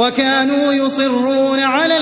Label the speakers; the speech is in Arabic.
Speaker 1: وَكَانُوا يُصِرُّونَ عَلَى